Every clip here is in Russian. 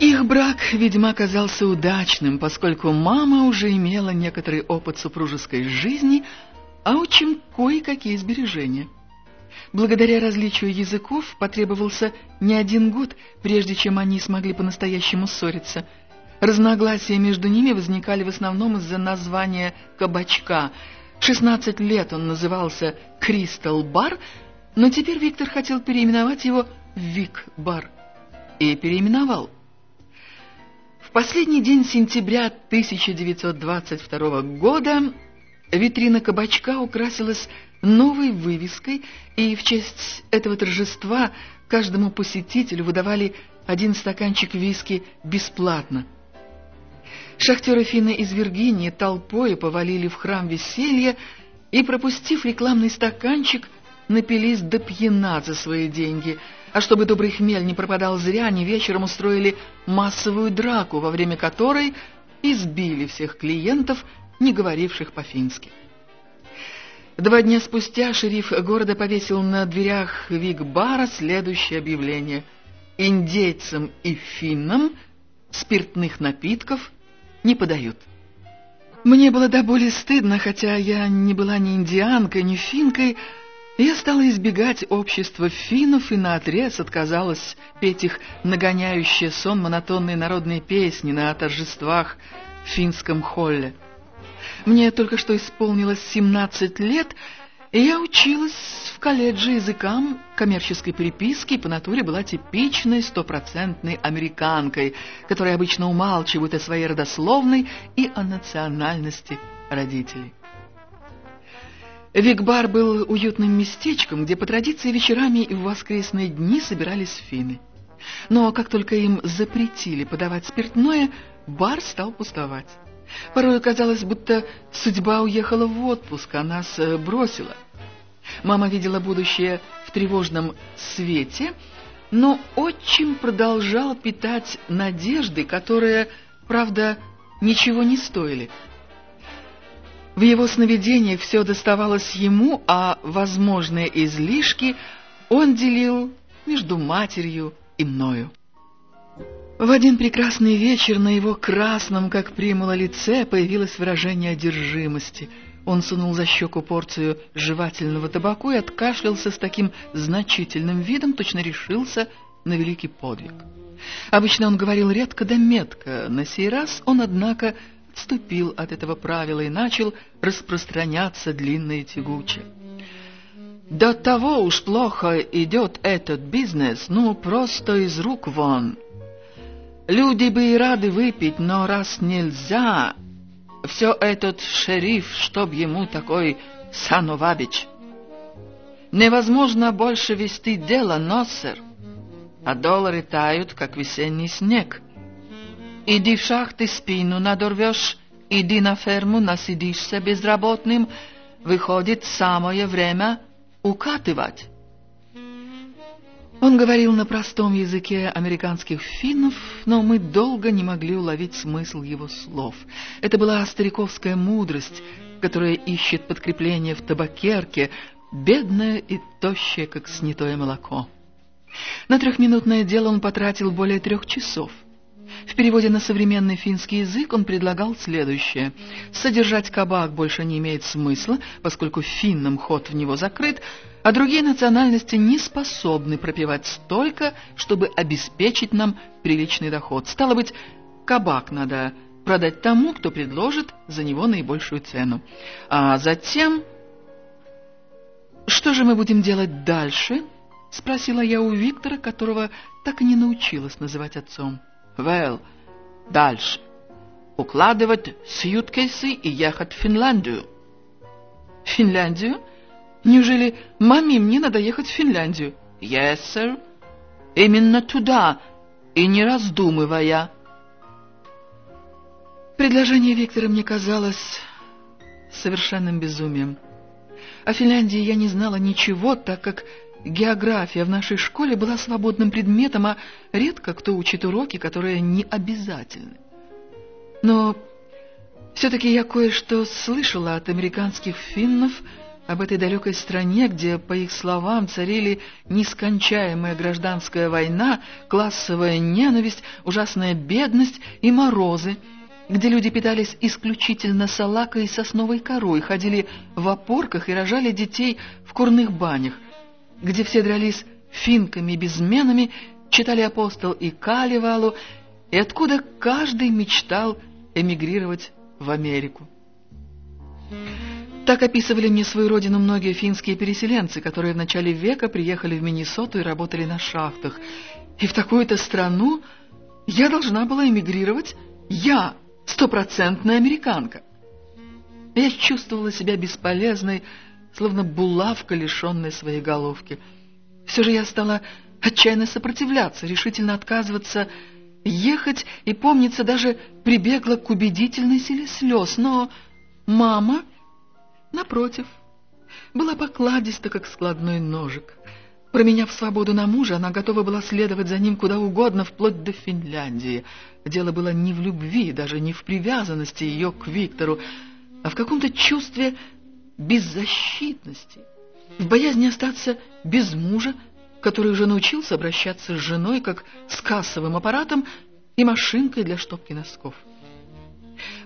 Их брак, видимо, оказался удачным, поскольку мама уже имела некоторый опыт супружеской жизни, а учим кое-какие сбережения. Благодаря различию языков потребовался не один год, прежде чем они смогли по-настоящему ссориться. Разногласия между ними возникали в основном из-за названия «кабачка». 16 лет он назывался «Кристал Бар», но теперь Виктор хотел переименовать его «Вик Бар». И переименовал – последний день сентября 1922 года витрина кабачка украсилась новой вывеской, и в честь этого торжества каждому посетителю выдавали один стаканчик виски бесплатно. Шахтеры Финны из Виргинии толпой повалили в храм веселья и, пропустив рекламный стаканчик, напились до пьяна за свои деньги – а чтобы добрый хмель не пропадал зря, они вечером устроили массовую драку, во время которой избили всех клиентов, не говоривших по-фински. Два дня спустя шериф города повесил на дверях Вик-бара следующее объявление. Индейцам и финнам спиртных напитков не подают. Мне было до боли стыдно, хотя я не была ни индианкой, ни финкой, я стала избегать общества финнов и наотрез отказалась петь их нагоняющие сон монотонные народные песни на торжествах в финском холле. Мне только что исполнилось 17 лет, и я училась в колледже языкам коммерческой переписки и по натуре была типичной стопроцентной американкой, которая обычно умалчивает о своей родословной и о национальности родителей. Викбар был уютным местечком, где по традиции вечерами и в воскресные дни собирались финны. Но как только им запретили подавать спиртное, бар стал пустовать. Порой казалось, будто судьба уехала в отпуск, а нас э, бросила. Мама видела будущее в тревожном свете, но отчим продолжал питать надежды, которые, правда, ничего не стоили. В его сновидениях все доставалось ему, а возможные излишки он делил между матерью и мною. В один прекрасный вечер на его красном, как примула, лице появилось выражение одержимости. Он сунул за щеку порцию жевательного табаку и откашлялся с таким значительным видом, точно решился на великий подвиг. Обычно он говорил редко да метко, на сей раз он, однако, отступил от этого правила и начал распространяться длинно и тягуче. До того уж плохо идет этот бизнес, ну, просто из рук вон. Люди бы и рады выпить, но раз нельзя, все этот шериф, чтоб ему такой Сановабич. Невозможно больше вести дело, но, сэр, а доллары тают, как весенний снег. Иди в шахты, спину надорвешь, иди на ферму, насидишься безработным. Выходит, самое время укатывать. Он говорил на простом языке американских финнов, но мы долго не могли уловить смысл его слов. Это была стариковская мудрость, которая ищет подкрепление в табакерке, бедная и тощая, как снятое молоко. На трехминутное дело он потратил более трех часов. В переводе на современный финский язык он предлагал следующее. Содержать кабак больше не имеет смысла, поскольку финнам ход в него закрыт, а другие национальности не способны пропивать столько, чтобы обеспечить нам приличный доход. Стало быть, кабак надо продать тому, кто предложит за него наибольшую цену. А затем... «Что же мы будем делать дальше?» — спросила я у Виктора, которого так и не научилась называть отцом. Well, дальше. Укладывать сьюткейсы и ехать в Финляндию. Финляндию? Неужели маме мне надо ехать в Финляндию? Yes, sir. Именно туда, и не раздумывая. Предложение Виктора мне казалось совершенным безумием. О Финляндии я не знала ничего, так как География в нашей школе была свободным предметом, а редко кто учит уроки, которые не обязательны. Но все-таки я кое-что слышала от американских финнов, об этой далекой стране, где, по их словам, царили нескончаемая гражданская война, классовая ненависть, ужасная бедность и морозы, где люди питались исключительно салакой и сосновой корой, ходили в опорках и рожали детей в курных банях, где все дрались финками безменами, читали апостол и Каливалу, и откуда каждый мечтал эмигрировать в Америку. Так описывали мне свою родину многие финские переселенцы, которые в начале века приехали в Миннесоту и работали на шахтах. И в такую-то страну я должна была эмигрировать, я, стопроцентная американка. Я чувствовала себя бесполезной, словно булавка, лишенная своей головки. Все же я стала отчаянно сопротивляться, решительно отказываться ехать и, помнится, даже прибегла к убедительной силе слез. Но мама Напротив, была покладиста, как складной ножик. Променяв свободу на мужа, она готова была следовать за ним куда угодно, вплоть до Финляндии. Дело было не в любви, даже не в привязанности ее к Виктору, а в каком-то чувстве беззащитности, в боязни остаться без мужа, который уже научился обращаться с женой, как с кассовым аппаратом и машинкой для штопки носков.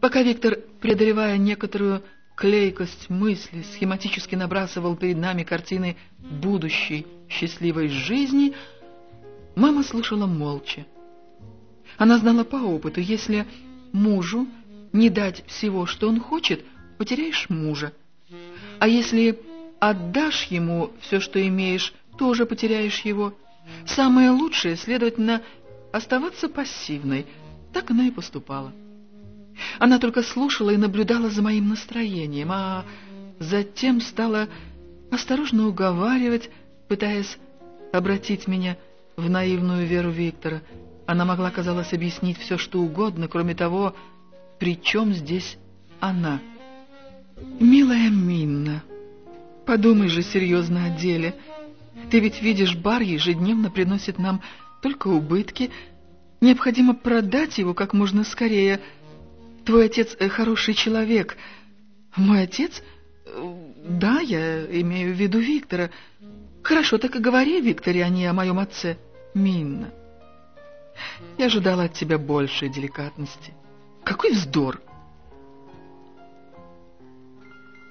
Пока Виктор, преодолевая некоторую клейкость мысли схематически набрасывал перед нами картины будущей счастливой жизни, мама слушала молча. Она знала по опыту, если мужу не дать всего, что он хочет, потеряешь мужа. А если отдашь ему все, что имеешь, тоже потеряешь его. Самое лучшее, следовательно, оставаться пассивной. Так она и поступала. Она только слушала и наблюдала за моим настроением, а затем стала осторожно уговаривать, пытаясь обратить меня в наивную веру Виктора. Она могла, казалось, объяснить все, что угодно, кроме того, при чем здесь она. «Милая Минна, подумай же серьезно о деле. Ты ведь видишь, бар ежедневно приносит нам только убытки. Необходимо продать его как можно скорее». Твой отец э, хороший человек. Мой отец? Э, да, я имею в виду Виктора. Хорошо, так и говори, Викторе, а не о моем отце. Минна. Я ожидала от тебя большей деликатности. Какой вздор!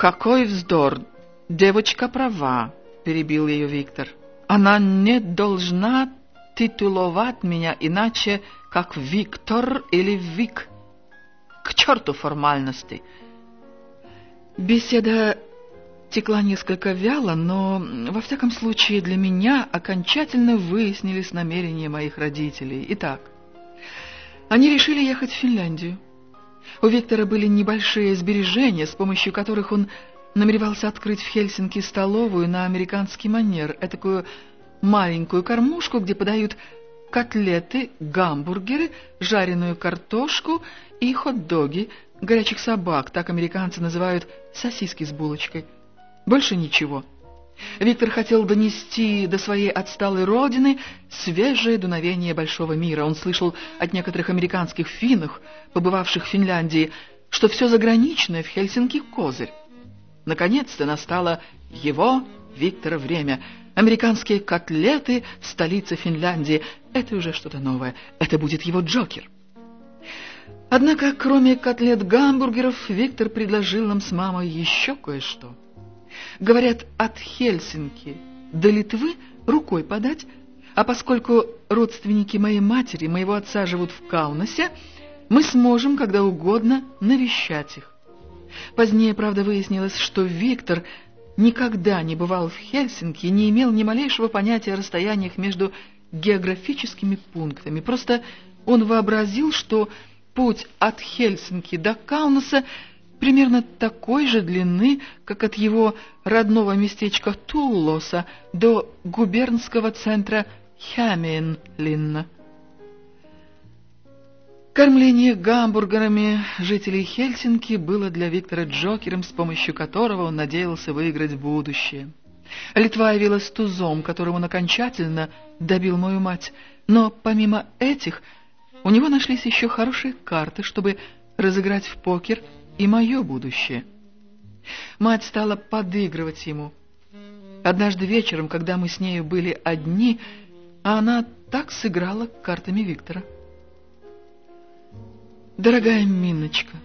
Какой вздор! Девочка права, перебил ее Виктор. Она не должна титуловать меня иначе, как Виктор или Вик. К черту формальности. Беседа текла несколько вяло, но, во всяком случае, для меня окончательно выяснились намерения моих родителей. Итак, они решили ехать в Финляндию. У Виктора были небольшие сбережения, с помощью которых он намеревался открыть в Хельсинки столовую на американский манер, этакую маленькую кормушку, где подают котлеты, гамбургеры, жареную картошку и хот-доги, горячих собак, так американцы называют сосиски с булочкой. Больше ничего. Виктор хотел донести до своей отсталой родины свежее дуновение большого мира. Он слышал от некоторых американских финнах, побывавших в Финляндии, что все заграничное в Хельсинки — козырь. Наконец-то настало его, Виктора, время — Американские котлеты — столица Финляндии. Это уже что-то новое. Это будет его Джокер. Однако, кроме котлет-гамбургеров, Виктор предложил нам с мамой еще кое-что. Говорят, от Хельсинки до Литвы рукой подать, а поскольку родственники моей матери, моего отца живут в Каунасе, мы сможем когда угодно навещать их. Позднее, правда, выяснилось, что Виктор никогда не бывал в Хельсинки не имел ни малейшего понятия о расстояниях между географическими пунктами. Просто он вообразил, что путь от Хельсинки до Каунаса примерно такой же длины, как от его родного местечка Туллоса до губернского центра Хяминлинна. Кормление гамбургерами жителей Хельсинки было для Виктора Джокером, с помощью которого он надеялся выиграть будущее. Литва явилась тузом, которым он окончательно добил мою мать, но помимо этих у него нашлись еще хорошие карты, чтобы разыграть в покер и мое будущее. Мать стала подыгрывать ему. Однажды вечером, когда мы с нею были одни, она так сыграла картами Виктора. Дорогая Миночка,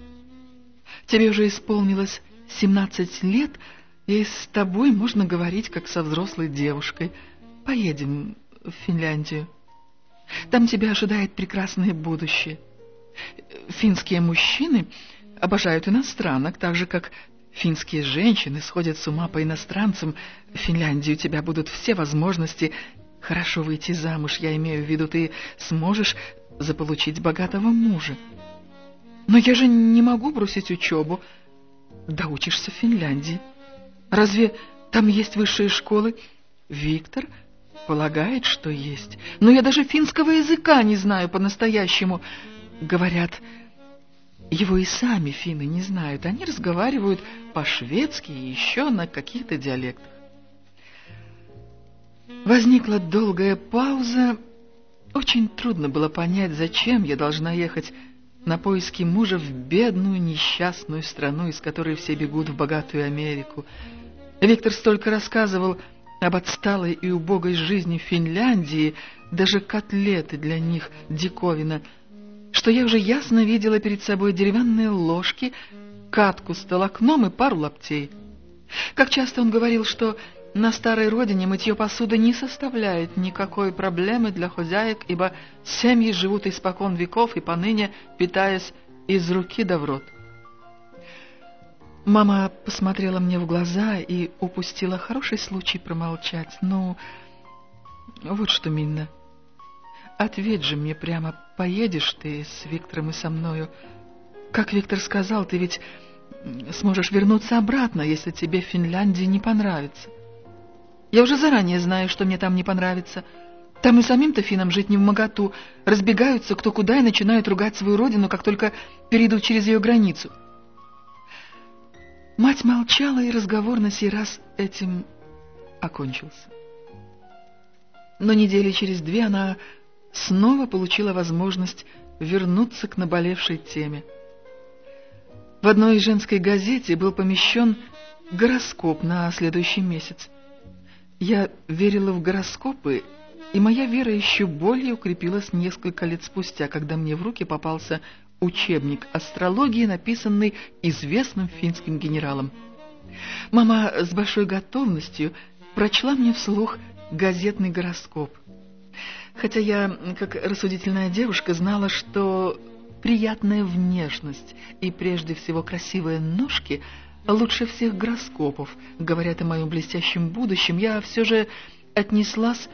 тебе уже исполнилось 17 лет, и с тобой можно говорить, как со взрослой девушкой. Поедем в Финляндию. Там тебя ожидает прекрасное будущее. Финские мужчины обожают иностранок, так же, как финские женщины сходят с ума по иностранцам. В Финляндии у тебя будут все возможности хорошо выйти замуж. Я имею в виду, ты сможешь заполучить богатого мужа. Но я же не могу бросить учебу. Да учишься в Финляндии. Разве там есть высшие школы? Виктор полагает, что есть. Но я даже финского языка не знаю по-настоящему. Говорят, его и сами финны не знают. Они разговаривают по-шведски и еще на каких-то диалектах. Возникла долгая пауза. Очень трудно было понять, зачем я должна ехать на поиски мужа в бедную несчастную страну, из которой все бегут в богатую Америку. Виктор столько рассказывал об отсталой и убогой жизни Финляндии, даже котлеты для них диковина, что я уже ясно видела перед собой деревянные ложки, катку с толокном и пару лаптей. Как часто он говорил, что на старой родине мытье посуды не составляет никакой проблемы для хозяек, ибо семьи живут испокон веков и поныне питаясь из руки да в рот. Мама посмотрела мне в глаза и упустила хороший случай промолчать. Ну, вот что, Минна, ответь же мне прямо, поедешь ты с Виктором и со мною? Как Виктор сказал, ты ведь сможешь вернуться обратно, если тебе в Финляндии не понравится. Я уже заранее знаю, что мне там не понравится. Там и самим-то финнам жить не в моготу. Разбегаются кто куда и начинают ругать свою родину, как только перейдут через ее границу. Мать молчала, и разговор на сей раз этим окончился. Но недели через две она снова получила возможность вернуться к наболевшей теме. В одной женской газете был помещен гороскоп на следующий месяц. Я верила в гороскопы, и моя вера еще более укрепилась несколько лет спустя, когда мне в руки попался учебник астрологии, написанный известным финским генералом. Мама с большой готовностью прочла мне вслух газетный гороскоп. Хотя я, как рассудительная девушка, знала, что приятная внешность и прежде всего красивые ножки – лучше всех гороскопов, говорят о моем блестящем будущем, я все же отнеслась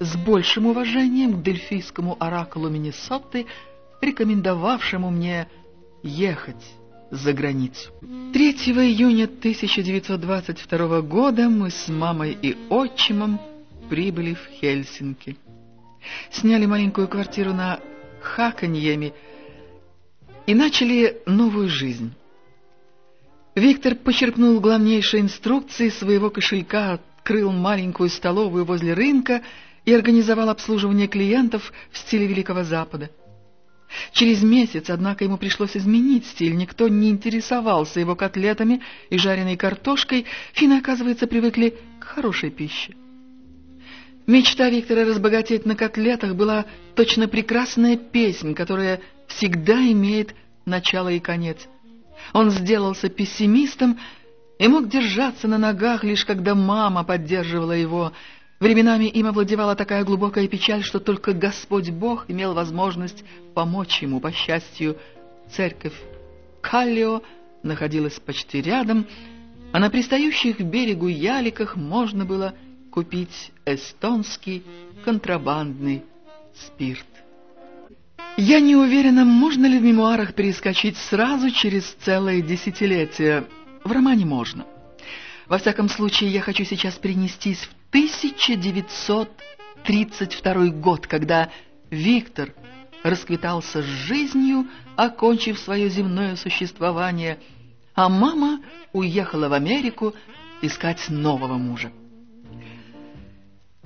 с большим уважением к дельфийскому оракулу Миннесоты, рекомендовавшему мне ехать за границу. 3 июня 1922 года мы с мамой и отчимом прибыли в Хельсинки. Сняли маленькую квартиру на Хаканьеме и начали новую жизнь. Виктор почерпнул главнейшие инструкции своего кошелька, открыл маленькую столовую возле рынка и организовал обслуживание клиентов в стиле Великого Запада. Через месяц, однако, ему пришлось изменить стиль. Никто не интересовался его котлетами и жареной картошкой. Финны, оказывается, привыкли к хорошей пище. Мечта Виктора разбогатеть на котлетах была точно прекрасная песнь, которая всегда имеет начало и конец – он сделался пессимистом и мог держаться на ногах, лишь когда мама поддерживала его. Временами им овладевала такая глубокая печаль, что только Господь Бог имел возможность помочь ему. По счастью, церковь Каллио находилась почти рядом, а на пристающих к берегу яликах можно было купить эстонский контрабандный спирт. Я не уверена, можно ли в мемуарах перескочить сразу через целое десятилетие. В романе можно. Во всяком случае, я хочу сейчас перенестись в 1932 год, когда Виктор расквитался с жизнью, окончив свое земное существование, а мама уехала в Америку искать нового мужа.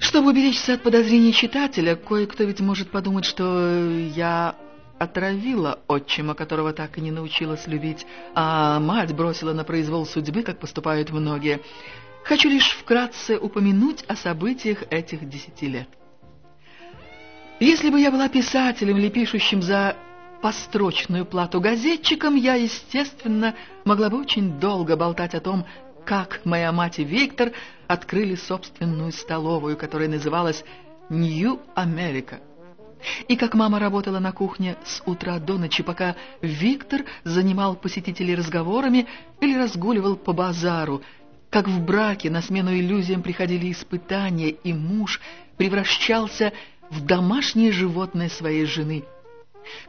Чтобы уберечься от подозрений читателя, кое-кто ведь может подумать, что я отравила отчима, которого так и не научилась любить, а мать бросила на произвол судьбы, как поступают многие. Хочу лишь вкратце упомянуть о событиях этих десяти лет. Если бы я была писателем или пишущим за построчную плату газетчиком, я, естественно, могла бы очень долго болтать о том, как моя мать и Виктор открыли собственную столовую, которая называлась «Нью-Америка». И как мама работала на кухне с утра до ночи, пока Виктор занимал посетителей разговорами или разгуливал по базару, как в браке на смену иллюзиям приходили испытания, и муж превращался в домашнее животное своей жены.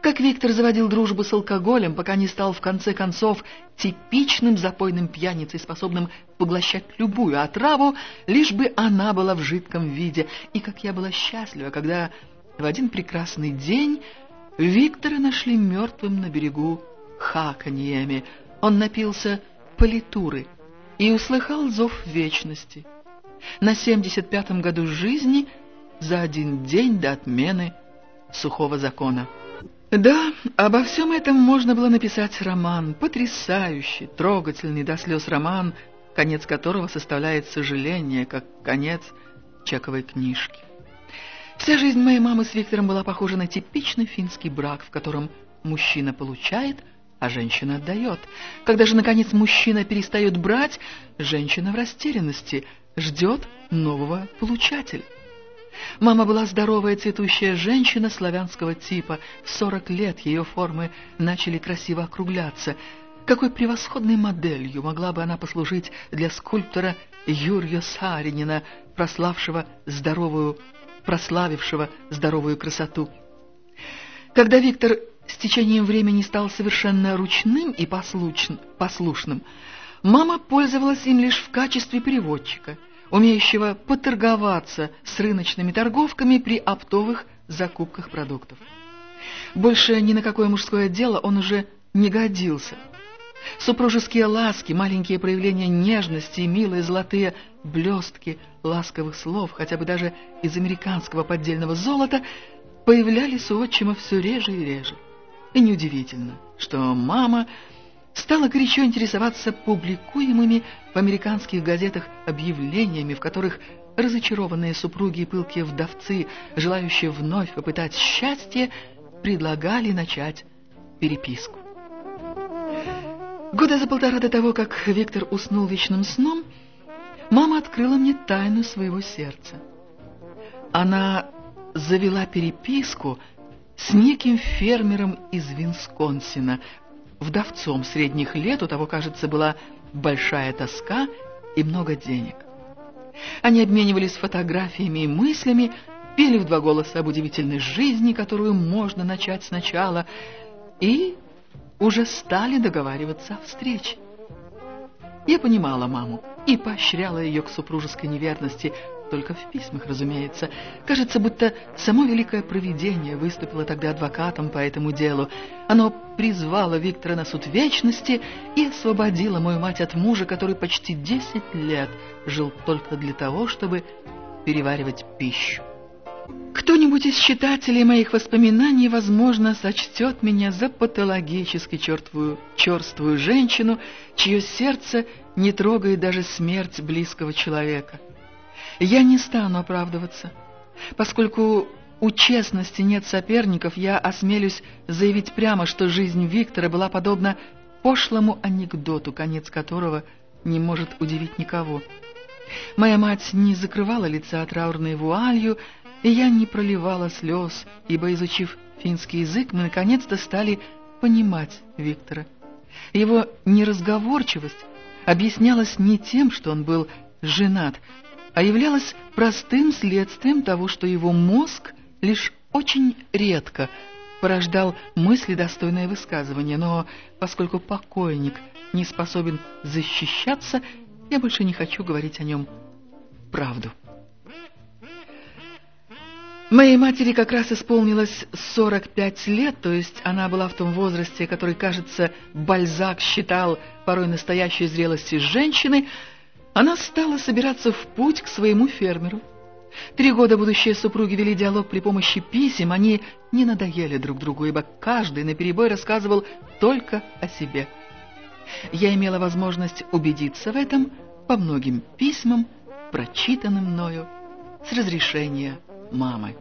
Как Виктор заводил дружбу с алкоголем, пока не стал в конце концов типичным запойным пьяницей, способным поглощать любую отраву, лишь бы она была в жидком виде. И как я была счастлива, когда в один прекрасный день Виктора нашли мертвым на берегу Хаканьями. Он напился политуры и услыхал зов вечности. На 75-м году жизни за один день до отмены сухого закона. Да, обо всем этом можно было написать роман, потрясающий, трогательный до слез роман, конец которого составляет сожаление, как конец чековой книжки. Вся жизнь моей мамы с Виктором была похожа на типичный финский брак, в котором мужчина получает, а женщина отдает. Когда же, наконец, мужчина перестает брать, женщина в растерянности ждет нового получателя. Мама была здоровая цветущая женщина славянского типа. В сорок лет ее формы начали красиво округляться. Какой превосходной моделью могла бы она послужить для скульптора Юрия Саринина, прославшего здоровую прославившего здоровую красоту. Когда Виктор с течением времени стал совершенно ручным и послушным, мама пользовалась им лишь в качестве переводчика, умеющего поторговаться с рыночными торговками при оптовых закупках продуктов. Больше ни на какое мужское дело он уже не годился – Супружеские ласки, маленькие проявления нежности и милые золотые блестки ласковых слов, хотя бы даже из американского поддельного золота, появлялись у отчима все реже и реже. И неудивительно, что мама стала горячо интересоваться публикуемыми в американских газетах объявлениями, в которых разочарованные супруги и пылкие вдовцы, желающие вновь попытать счастье, предлагали начать переписку. Года за полтора до того, как Виктор уснул вечным сном, мама открыла мне тайну своего сердца. Она завела переписку с неким фермером из Винсконсина, вдовцом средних лет, у того, кажется, была большая тоска и много денег. Они обменивались фотографиями и мыслями, пели в два голоса об удивительной жизни, которую можно начать сначала, и уже стали договариваться о встрече. Я понимала маму и поощряла ее к супружеской неверности, только в письмах, разумеется. Кажется, будто само великое провидение выступило тогда адвокатом по этому делу. Оно призвало Виктора на суд вечности и освободило мою мать от мужа, который почти десять лет жил только для того, чтобы переваривать пищу. Кто-нибудь из читателей моих воспоминаний, возможно, сочтет меня за патологически чертвую, черствую женщину, чье сердце не трогает даже смерть близкого человека. Я не стану оправдываться. Поскольку у честности нет соперников, я осмелюсь заявить прямо, что жизнь Виктора была подобна пошлому анекдоту, конец которого не может удивить никого. Моя мать не закрывала лица траурной вуалью, и я не проливала слез, ибо, изучив финский язык, мы наконец-то стали понимать Виктора. Его неразговорчивость объяснялась не тем, что он был женат, а являлась простым следствием того, что его мозг лишь очень редко порождал мысли, достойные высказывания, но поскольку покойник не способен защищаться, я больше не хочу говорить о нем правду. Моей матери как раз исполнилось 45 лет, то есть она была в том возрасте, который, кажется, Бальзак считал порой настоящей зрелости женщины, она стала собираться в путь к своему фермеру. Три года будущие супруги вели диалог при помощи писем, они не надоели друг другу, ибо каждый наперебой рассказывал только о себе. Я имела возможность убедиться в этом по многим письмам, прочитанным мною с разрешения мамы.